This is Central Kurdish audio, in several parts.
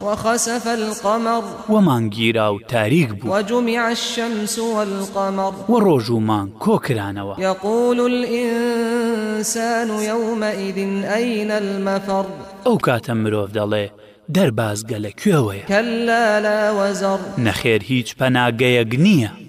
وخسف القمر. و مانگ گیرا و تاریک بوو. وجمع الشمس والقمر. و ڕۆژ و مانگ کۆ کرانەوە. یقول الانسان یومئذ این المفر. ئەو کاتە مرۆڤ دەڵێ، دەربازگە لە کوێوەیە؟ کلا لا وزر. نەخێر هیچ پەناگەیەک نییە.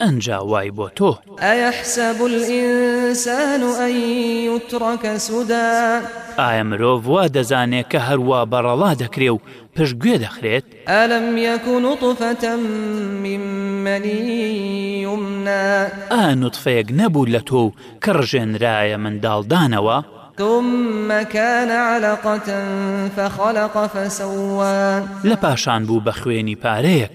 ئنجا وای بۆ تۆ. ئەیەحسەب الئینسان ئەن یوتڕەکە سودا. ئایا مرۆڤ وا دەزانێ کە هەر وا بەڕەڵا دەکرێ و پشتگوێ دەخرێت؟ ئەلەم یەک نوتفەتا من مەنی یومنا. ئایا نوتفەیەک نەبوو لە تۆو کە ڕژێنرایە منداڵدانەوە؟ ثم کان عەلەقە فخلق فسوا. لە پاشان بوو بە خوێنی پارەیەک